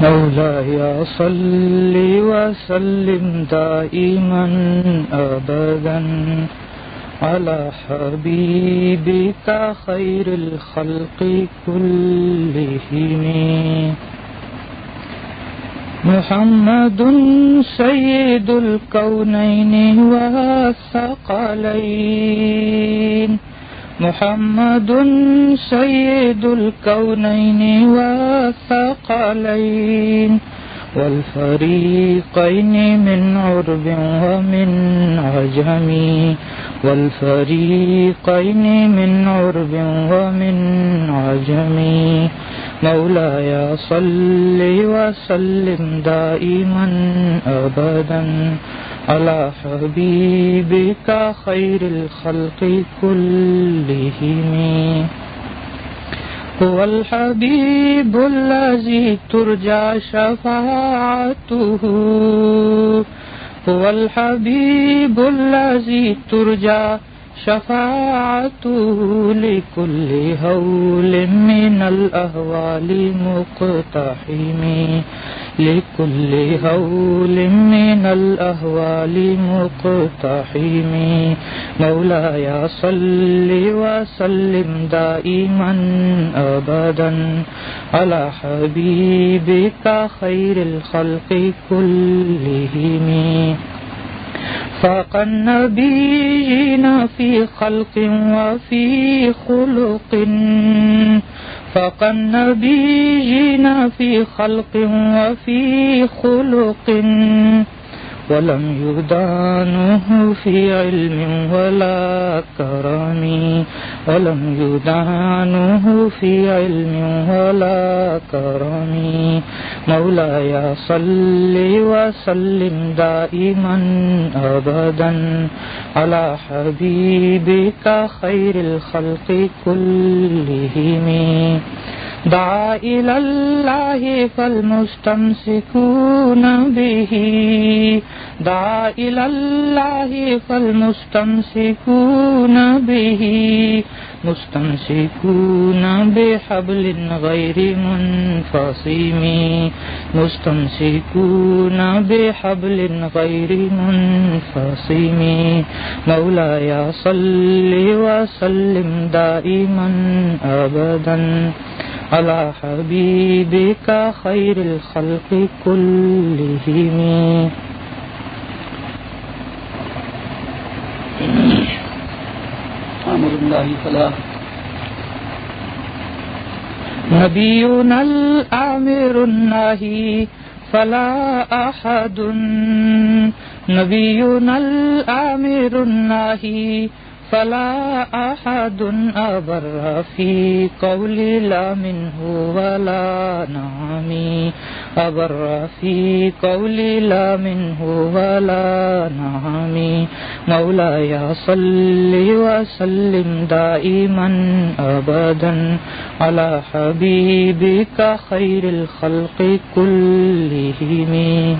مولاي صل وسلم دائما أبدا على حبيبك خير الخلق كلهم. محمد سيد الكونين والثقلين محمد سيد الكونين والثقلين والفريقين من عرب ومن عجم، والفريقين من عرب ومن عجم. مولاي صل وسلم دائما أبدا. على حبيبك خير الخلق كلهم. هو الحبيب الذي ترجى شفاعته. هو الحبيب الذي ترجى شفاعته لكل هول من الأهوال مقتحم. لكل هول من الأهوال مقتحم. مولاي صل وسلم دائما أبدا. على حبيبك خير الخلق كلهم. فاق النبيين في خلق وفي خلق. فقن النبيين في خلق وفي خلق ولم يدانه في علم ولا كرم. ولم يدانه في علم ولا كرم مولاي صل وسلم دائما أبدا على حبيبك خير الخلق كلهم دعا إلى الله فالمستمسكون به دعا إلى الله فالمستمسكون به مستمسكون بحبل غير منفصم۔ مستمسكون بحبل غير منفصم۔ مولاي صل وسلم دائما أبدا على حبيبك خير الخلق كلهم. امر الله فلا. نبينا الآمر الناهي فلا أحد. نبينا الآمر الناهي فلا أحد أبر في قول لا منه ولا نعمي أبر في قول لا منه ولا نعمي مولاي صل وسلم دائما أبدا على حبيبك خير الخلق كلهم.